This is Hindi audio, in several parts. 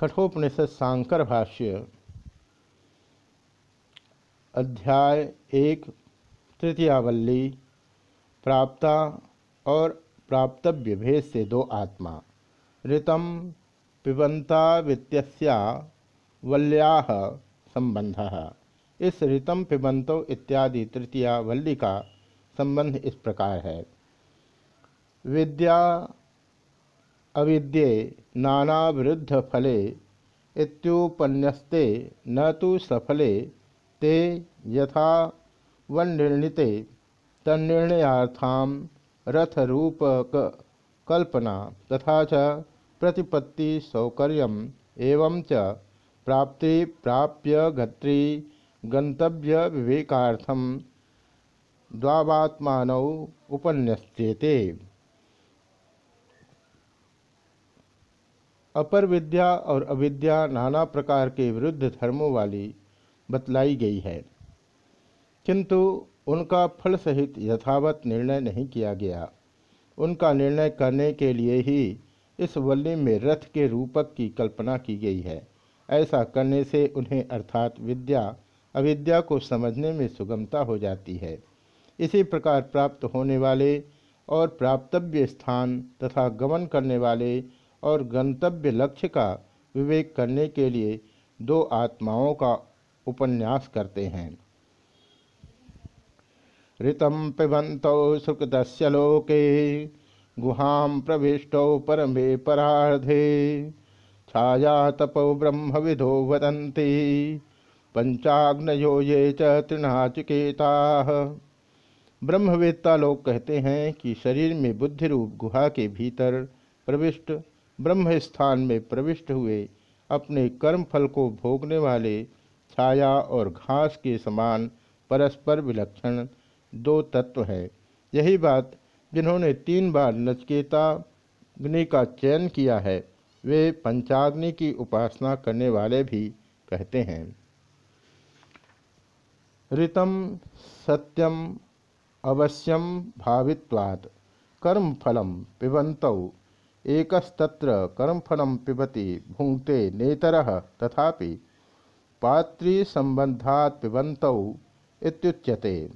कठोपनिषद सांकर भाष्य, अध्याय एक, तृतीयावल्ली, प्राप्ता और प्राप्तव्य भेद से दो आत्मा, ऋतम पिबंता वित्तस्या वल्या संबंध। इस ऋतम पिबंतो इत्यादि तृतीया वल्ली का संबंध इस प्रकार है। विद्या अविद्ये नानावृद्ध फले इत्युपन्यस्ते न तो सफले, ते यथा वननिर्णिते तन्निर्णयार्थाम रथरूपक कल्पना तथा च प्रतिपत्ति सौकर्यम एवं च प्राप्ति प्राप्य गत्री गंतव्य विवेकार्थम द्वात्मान उपन्यस्येते। अपर विद्या और अविद्या नाना प्रकार के विरुद्ध धर्मों वाली बतलाई गई है। किंतु उनका फल सहित यथावत निर्णय नहीं किया गया। उनका निर्णय करने के लिए ही इस वल्ली में रथ के रूपक की कल्पना की गई है। ऐसा करने से उन्हें अर्थात विद्या, अविद्या को समझने में सुगमता हो जाती है। इसी प्रकार प्राप्त होने वाले और प्राप्तव्य स्थान तथा गमन करने वाले और गंतव्य लक्ष्य का विवेक करने के लिए दो आत्माओं का उपन्यास करते हैं। ऋतम पिबंत सुकृत लोके, गुहां प्रविष्टौ परमे पराधे छाया तपो ब्रह्म विधो वदंती पंचाग्नयो ये चृणाचिकेता ब्रह्मवेत्ता लोग कहते हैं कि शरीर में बुद्धि रूप गुहा के भीतर प्रविष्ट ब्रह्म स्थान में प्रविष्ट हुए, अपने कर्म फल को भोगने वाले छाया और घास के समान परस्पर विलक्षण दो तत्व हैं। यही बात जिन्होंने तीन बार नचकेता अग्नि का चयन किया है, वे पंचाग्नि की उपासना करने वाले भी कहते हैं। ऋतम सत्यम अवश्यम भावित्वात्, कर्मफलम पिबंतौ एकस्तत्र कर्मफलम पिबति भुंक्ते नेतर तथापि पातृसंबंधात् पिबंतौ इत्युच्यते।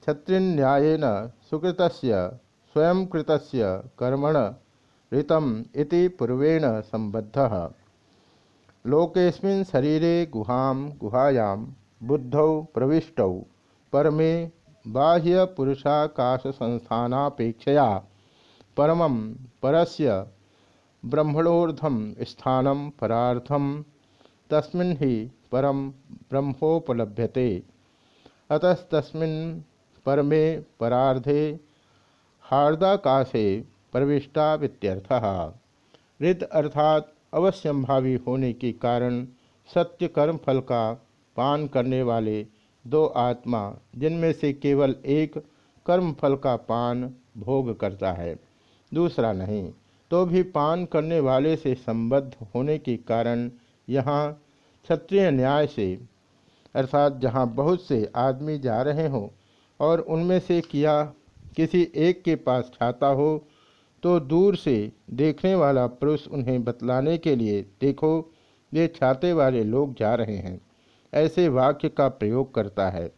क्षत्रिन्यायेन सुकृतस्य स्वयं कृतस्य कर्मण ऋतम इति पूर्वेण संबद्धः लोकेस्मिन् शरीरे गुहां, गुहायां बुद्धौ प्रविष्टौ। परमे बाह्यपुरुषाकाशसंस्थानापेक्षया परमं परस्य ब्रह्मणोर्धम स्थानम परार्थम तस्मिन् ही परम ब्रह्मोपलभ्यते। अतस्तस्मिन् परमे परार्धे हार्दाकाशे प्रविष्टा वित्यर्थः ऋत अर्थात अवश्यंभावी होने के कारण सत्य कर्म फल का पान करने वाले दो आत्मा, जिनमें से केवल एक कर्म फल का पान भोग करता है। दूसरा नहीं तो भी पान करने वाले से संबद्ध होने के कारण यहाँ क्षत्रिय न्याय से, अर्थात जहाँ बहुत से आदमी जा रहे हों और उनमें से किया किसी एक के पास छाता हो तो दूर से देखने वाला पुरुष उन्हें बतलाने के लिए, देखो ये छाते वाले लोग जा रहे हैं। ऐसे वाक्य का प्रयोग करता है।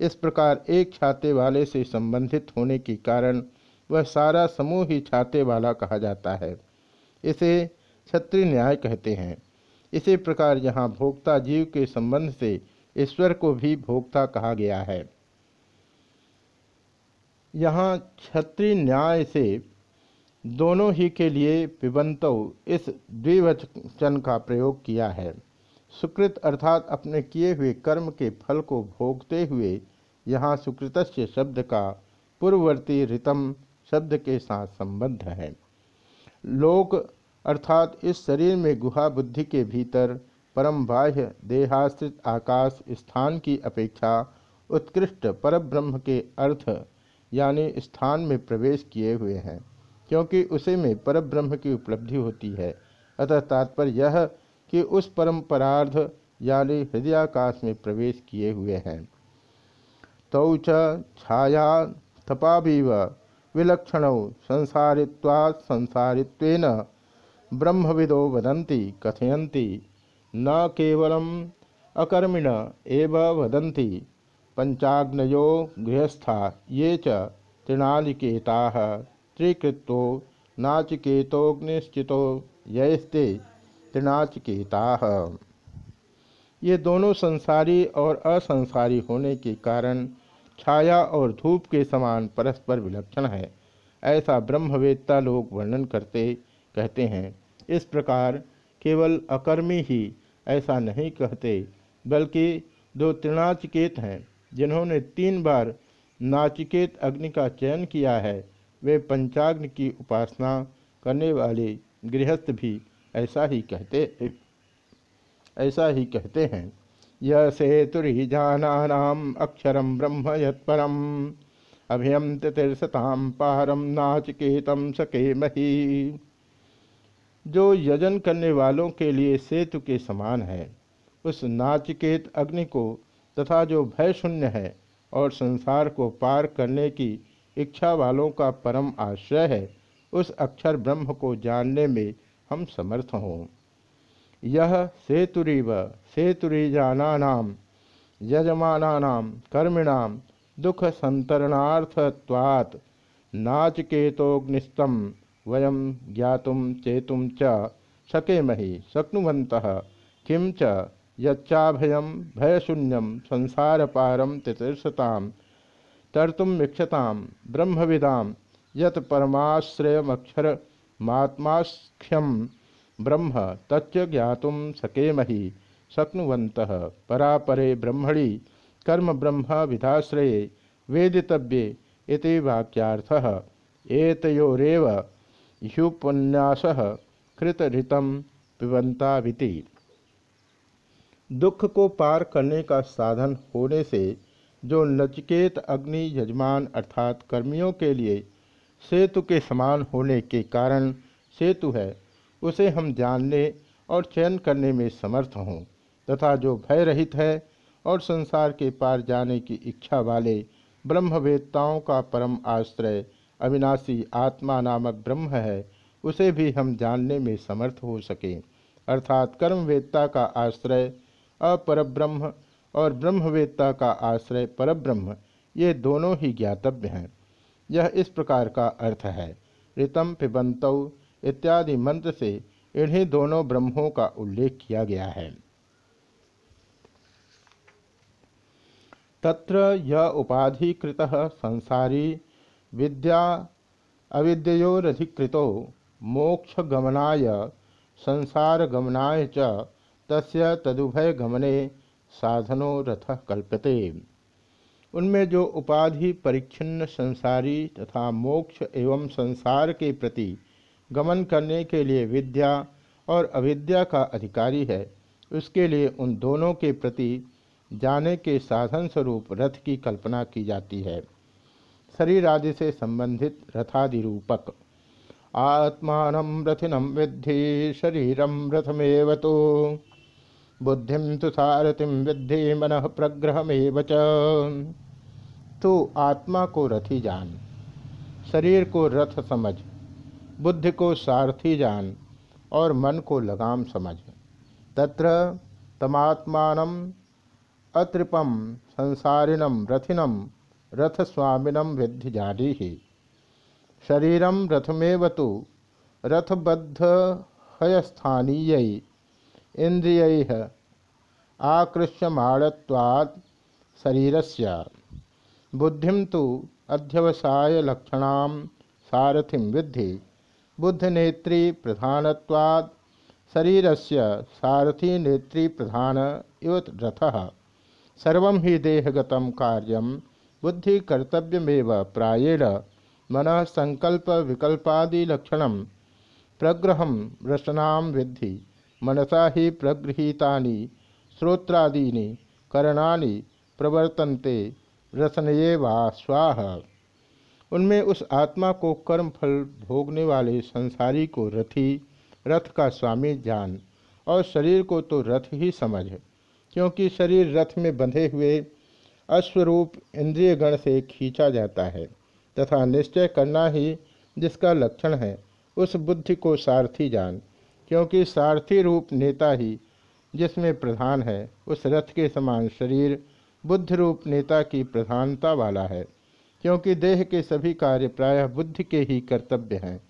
इस प्रकार एक छाते वाले से संबंधित होने के कारण वह सारा समूह ही छाते वाला कहा जाता है। इसे क्षत्रिय न्याय कहते हैं। इसी प्रकार यहाँ भोक्ता जीव के संबंध से ईश्वर को भी भोक्ता कहा गया है। यहाँ क्षत्रिय न्याय से दोनों ही के लिए पिबंतो इस द्विवचन का प्रयोग किया है। सुकृत अर्थात अपने किए हुए कर्म के फल को भोगते हुए यहाँ सुकृतस्य शब्द का पूर्ववर्ती ऋतम शब्द के साथ संबद्ध है। लोक, अर्थात इस शरीर में गुहा बुद्धि के भीतर परम बाह्य देहाश्रित आकाश स्थान की अपेक्षा उत्कृष्ट परब्रह्म के अर्थ, यानी स्थान में प्रवेश किए हुए हैं, क्योंकि उसे में परब्रह्म की उपलब्धि होती है। अतः तात्पर्य यह कि उस परम परार्ध यानी हृदयाकाश में प्रवेश किए हुए हैं। तौ छाया तपाभिव विलक्षण संसारित्वात् संसारित्वेन ब्रह्मविदो वदन्ति, कथयन्ति। न केवलम अकर्मिण एव वदन्ति। पंचाग्नयो गृहस्था ये च तृणालिकेता। त्रिकृतो नाचिकेतोग्निश्चितो यस्ते ये दोनों संसारी और असंसारी होने के कारण छाया और धूप के समान परस्पर विलक्षण है। ऐसा ब्रह्मवेत्ता लोग वर्णन करते, कहते हैं, इस प्रकार केवल अकर्मी ही ऐसा नहीं कहते, बल्कि दो त्रिनाचिकेत हैं, जिन्होंने तीन बार नाचिकेत अग्नि का चयन किया है। वे पंचाग्नि की उपासना करने वाले गृहस्थ भी ऐसा ही कहते, ऐसा ही कहते हैं। यह सेतुरीजानाम अक्षरम ब्रह्म यत्परम। अभयम तीर्थताम पारम नाचिकेतम सके मही। जो यजन करने वालों के लिए सेतु के समान है, उस नाचिकेत अग्नि को तथा जो भय शून्य है और संसार को पार करने की इच्छा वालों का परम आश्रय है, उस अक्षर ब्रह्म को जानने में हम समर्थ हों। यह सेतुरीव सेतुरीजानानाम यजमानानाम कर्मिणाम दुख संतरणार्थत्वात् नाचकेतोग्निस्तम वयम ज्ञातुम चेतुम च शकेमहि, शक्नुवन्तः। किं च यच्चाभयम भयशून्यम संसार पारम तितीर्षताम तर्तुम वीक्षताम ब्रह्मविदाम यत परमाश्रयमक्षर मात्माख्यम ब्रह्म, तच्च ज्ञातुम सकेमहि। शक्नुवंत परापरे ब्रह्मणि, कर्म ब्रह्म विधाश्रये, वेदितव्ये इति वाक्यार्थः। एतयोरेव ह्युपन्यास दुख को पार करने का साधन होने से, जो नचकेत अग्नि यजमान अर्थात कर्मियों के लिए सेतु के समान होने के कारण सेतु है उसे हम जानने और चयन करने में समर्थ हों, तथा जो भय रहित है और संसार के पार जाने की इच्छा वाले ब्रह्मवेत्ताओं का परम आश्रय, अविनाशी आत्मा नामक ब्रह्म है, उसे भी हम जानने में समर्थ हो सकें। अर्थात कर्मवेत्ता का आश्रय अपरब्रह्म और ब्रह्मवेत्ता का आश्रय परब्रह्म, ये दोनों ही ज्ञातव्य हैं। यह इस प्रकार का अर्थ है। ऋतम पिबंत इत्यादि मंत्र से इन्हीं दोनों ब्रह्मों का उल्लेख किया गया है। तत्र य उपाधिकृत संसारी विद्या अविद्योरधिकृत मोक्षगमनाय संसारगमनाय च तस्य तदुभय गमने साधनो रथ कल्पते। उनमें जो उपाधि परिच्छिन्न संसारी तथा मोक्ष एवं संसार के प्रति गमन करने के लिए विद्या और अविद्या का अधिकारी है। उसके लिए उन दोनों के प्रति जाने के साधन स्वरूप रथ की कल्पना की जाती है। शरीर आदि से संबंधित रथादि रूपक आत्मान रथिनम विद्धि शरीरम रथमेव तो। बुद्धि तो सारथिम विद्धि, मन प्रग्रहमेव तो आत्मा को रथी जान, शरीर को रथ समझ बुद्धि को सारथी जान और मन को लगाम समझ। तत्र तमात्मान अतृपम संसारिणम रथिनम रथस्वामिनम विद्धि जारी ही शरीरम रथमेव तो रथबद्ध हयस्थानीय इंद्रिय शरीर से बुद्धि तो अध्यवसाय लक्षण सारथिम विद्धि। बुद्धनेत्री प्रधानवाद शरीरस्य सारथी नेत्री प्रधान इव रथ। सर्व ही देहगत कार्य बुद्धि कर्तव्यमेव प्राएण मन संकल्प विकल्पादिलक्षण प्रग्रह रचना विद्धि। मनसा ही प्रगृहीता श्रोत्रादीनि करणानि प्रवर्तन्ते रसनये वा स्वाह उनमें उस आत्मा को कर्म फल भोगने वाले संसारी को रथी, रथ का स्वामी जान, और शरीर को तो रथ ही समझ, क्योंकि शरीर रथ में बंधे हुए अश्वरूप इंद्रिय गण से खींचा जाता है, तथा निश्चय करना ही जिसका लक्षण है, उस बुद्धि को सारथी जान, क्योंकि सारथी रूप नेता ही जिसमें प्रधान है, उस रथ के समान शरीर बुद्ध रूप नेता की प्रधानता वाला है। क्योंकि देह के सभी कार्य प्रायः बुद्धि के ही कर्तव्य हैं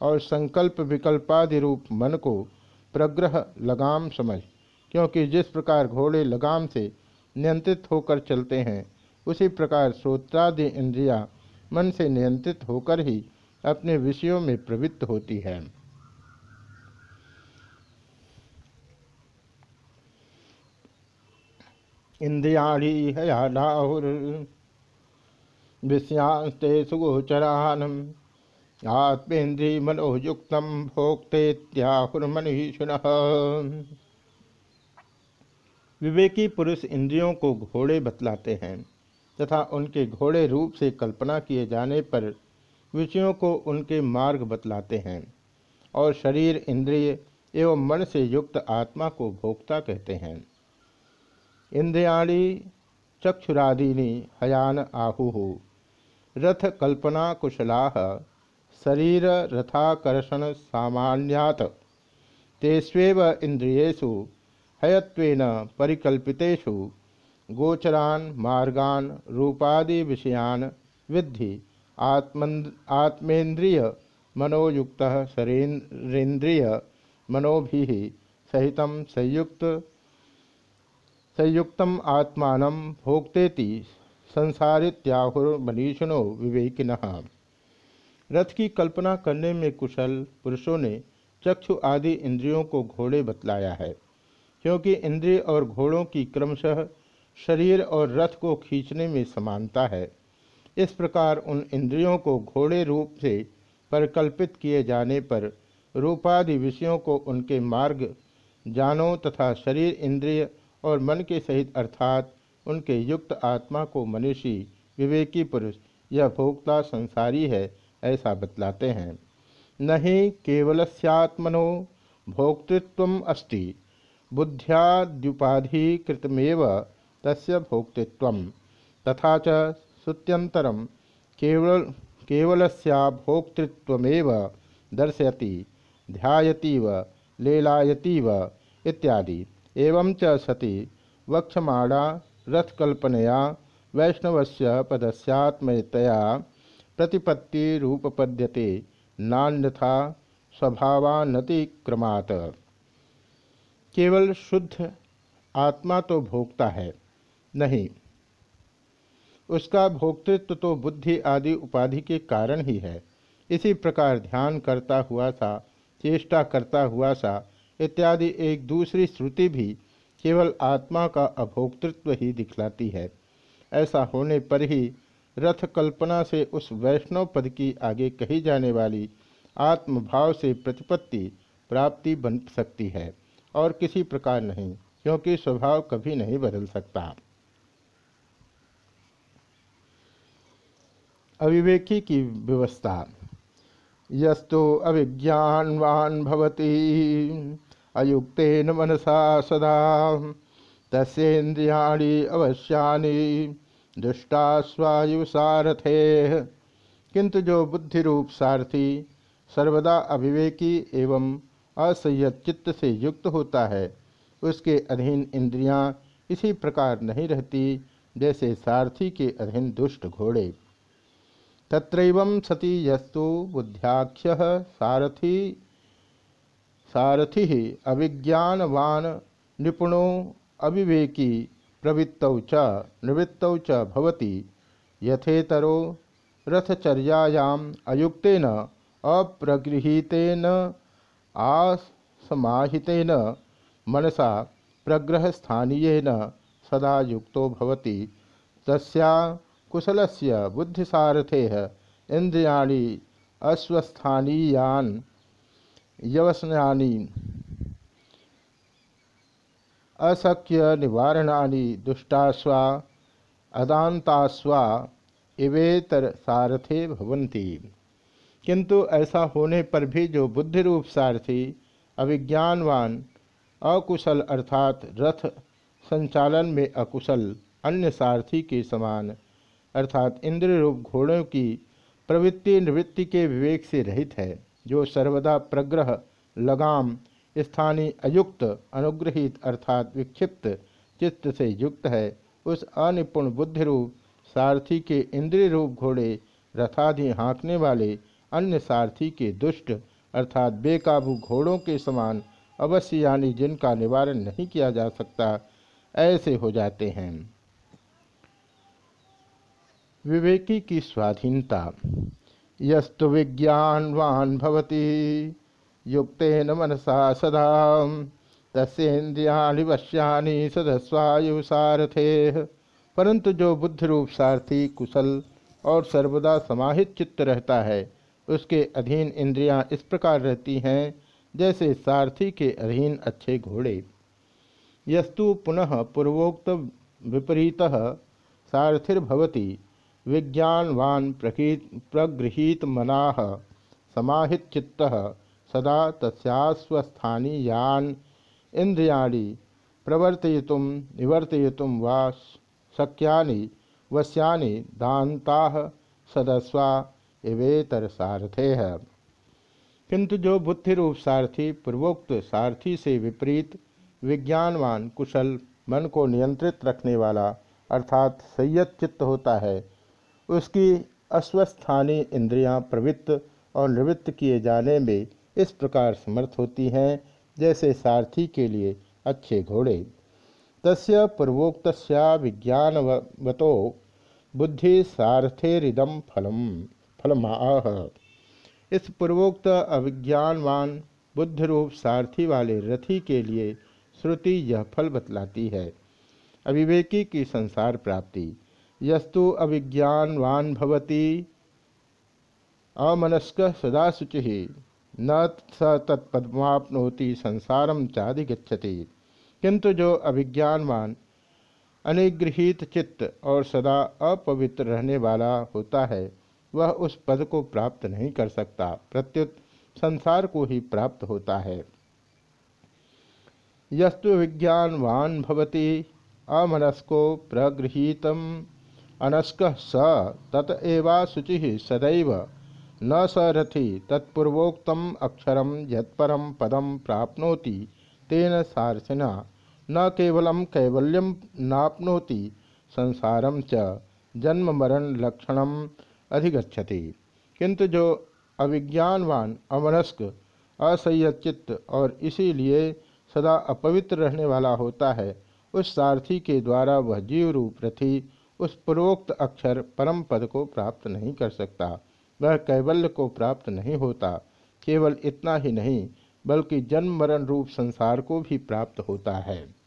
और संकल्प विकल्पादि रूप मन को प्रग्रह, लगाम समझ, क्योंकि जिस प्रकार घोड़े लगाम से नियंत्रित होकर चलते हैं, उसी प्रकार श्रोत्रादि इंद्रिया मन से नियंत्रित होकर ही अपने विषयों में प्रवृत्त होती है। इंद्रियाणी हयाहुर विषयांस्ते सुगोचरानम। आत्मेन्द्रिय मनोयुक्त भोक्तेत्याहुर्मनीषिण। विवेकी पुरुष इंद्रियों को घोड़े बतलाते हैं, तथा उनके घोड़े रूप से कल्पना किए जाने पर विषयों को उनके मार्ग बतलाते हैं, और शरीर, इंद्रिय एवं मन से युक्त आत्मा को भोक्ता कहते हैं। इंद्रियाणी, चक्षुरादीनि, हयान, आहु। रथ कल्पना कुशला शरीर रथाकर्षण सामान्यात तेष्वेव इंद्रियेषु हयत्वेन परिकल्पितेषु, गोचरान मार्गान रूपादि विषयान विद्धि आत्म आत्मेन्द्रिय, मनोयुक्त शरीरेन्द्रिय मनोभि सहित संयुक्त, संयुक्तम आत्मा भोक्तेति संसारित्याहुर्मनीषिणो विवेकिन। रथ की कल्पना करने में कुशल पुरुषों ने चक्षु आदि इंद्रियों को घोड़े बतलाया है, क्योंकि इंद्रिय और घोड़ों की क्रमशः शरीर और रथ को खींचने में समानता है। इस प्रकार उन इंद्रियों को घोड़े रूप से परिकल्पित किए जाने पर रूपादि विषयों को उनके मार्ग, जानो तथा शरीर इंद्रिय और मन के सहित अर्थात उनके युक्त आत्मा को मनुष्य, विवेकी पुरुष यह भोक्ता संसारी है, ऐसा बतलाते हैं। नहीं केवलस्यात्मनो भोक्तृत्व अस्ति, बुद्ध्याद्युपाधिकृतमेव तस्य भोक्तृत्व तथा च श्रुत्यंतरम केवल भोक्तृत्वमेव दर्शयति, ध्यायतीव, लेलायतीव इत्यादि। एवं च सति वक्षमाणा रथकल्पनया वैष्णवस्य प्रतिपत्ति रूपपद्यते नान्यथा स्वभावानतिक्रमात्। केवल शुद्ध आत्मा तो भोगता है, नहीं। उसका भोक्तृत्व तो बुद्धि आदि उपाधि के कारण ही है। इसी प्रकार ध्यान करता हुआ सा, चेष्टा करता हुआ सा, इत्यादि एक दूसरी श्रुति भी केवल आत्मा का अभोक्तृत्व ही दिखलाती है। ऐसा होने पर ही रथ कल्पना से उस वैष्णव पद की आगे कही जाने वाली आत्मभाव से प्रतिपत्ति प्राप्ति बन सकती है और किसी प्रकार नहीं, क्योंकि स्वभाव कभी नहीं बदल सकता। अविवेकी की व्यवस्था। यस्तो अभिज्ञानवान भवती। अयुक्तेन मनसा सदा। तस्ेन्द्रियाणी अवश्यानि दुष्टास्वायुसारथे किंतु जो बुद्धि रूप सारथी, सर्वदा अविवेकी एवं असंयत चित्त से युक्त होता है, उसके अधीन इंद्रियाँ इसी प्रकार नहीं रहती, जैसे सारथी के अधीन दुष्ट घोड़े। तत्रैव सती यस्तु बुद्ध्याख्य सारथी सारथि अभिज्ञानवान निपुणो, अविवेकी, प्रवृत्त च, निवृत्त च भवति। यथेतरो रथचर्यायाम अयुक्तेन, अप्रगृहीतेन, आसमाहितेन, मनसा प्रग्रहस्थानीयेन सदा युक्तो भवति। तस्या बुद्धिसारथेः इन्द्रियाणि अस्वस्थानीयान्। यवसनानि। अशक्य निवारणानि दुष्टास्वा अदांतास्वा इवेतर सारथे भवंती किंतु ऐसा होने पर भी जो बुद्धि रूप सारथी, अविज्ञानवान, अकुशल अर्थात रथ संचालन में अकुशल, अन्य सारथी के समान, अर्थात इंद्र रूप घोड़ों की प्रवृत्ति निवृत्ति के विवेक से रहित है। जो सर्वदा प्रग्रह, लगाम स्थानीय अयुक्त, अनुग्रहित अर्थात विक्षिप्त चित्त से युक्त है, उस अनिपुण बुद्धि रूप सारथी के इंद्रिय रूप घोड़े रथाधि हाँकने वाले, अन्य सारथी के दुष्ट, अर्थात बेकाबू घोड़ों के समान अवश्य यानी जिनका निवारण नहीं किया जा सकता, ऐसे हो जाते हैं। विवेकी की स्वाधीनता यस्तु विज्ञानवान भवती। युक्तेन मनसा सदा। तस्ेन्द्रियाणि वश्यानि सदस्वायु सारथे परंतु जो बुद्ध रूप सारथी, कुशल और सर्वदा समाहित चित्त रहता है, उसके अधीन इंद्रियाँ इस प्रकार रहती हैं, जैसे सारथी के अधीन अच्छे घोड़े। यस्तु पुनः पूर्वोक्त विपरीत सारथिर्भवती। विज्ञानवान प्रगृहीत मना समाहित चित्त सदा तस्वस्थानीयान इंद्रियाणी प्रवर्तयितुम निवर्तयितुम वा शक्यानि वश्यानि दाता सदस्वा एवेतर सारथे है किंतु जो बुद्धि रूप सारथी, पूर्वोक्त सारथी से विपरीत, विज्ञानवान कुशल मन को नियंत्रित रखने वाला, अर्थात संयत चित्त होता है उसकी अस्वस्थानी इंद्रियाँ प्रवृत्त और निवृत्त किए जाने में इस प्रकार समर्थ होती हैं, जैसे सारथी के लिए अच्छे घोड़े। तस्य पूर्वोक्त विज्ञानवतो बुद्धि सारथेरिदम फलम, फलमाह। इस पूर्वोक्त अविज्ञानवान बुद्ध रूप सारथी वाले रथी के लिए श्रुति यह फल बतलाती है। अविवेकी की संसार प्राप्ति। यस्तु अविज्ञानवान भवती। अमनस्क सदा शुचि न स तत्पद्मापनोति संसारम चादिगछति किंतु जो अभिज्ञानवान, अनिगृहित चित्त और सदा अपवित्र रहने वाला होता है, वह उस पद को प्राप्त नहीं कर सकता। प्रत्युत संसार को ही प्राप्त होता है। यस्तु विज्ञानवान भवती। अमनस्को प्रगृहीत अनस्क स तत एवा शुचि सदैव। न स रथि तत्पूर्वोक्त अक्षर यत्परम पदम प्राप्नोति तेन सारथिना। न केवल कैवल्यम नाप्नोति संसारम च जन्म मरण लक्षण अधिगछति किंतु जो अविज्ञानवान अमनस्क असंयचित्त और इसीलिए सदा अपवित्र रहने वाला होता है, उस सारथी के द्वारा वह जीव रूप रथी उस पूर्वोक्त अक्षर परम पद को प्राप्त नहीं कर सकता। वह कैवल्य को प्राप्त नहीं होता। केवल इतना ही नहीं, बल्कि जन्म मरण रूप संसार को भी प्राप्त होता है।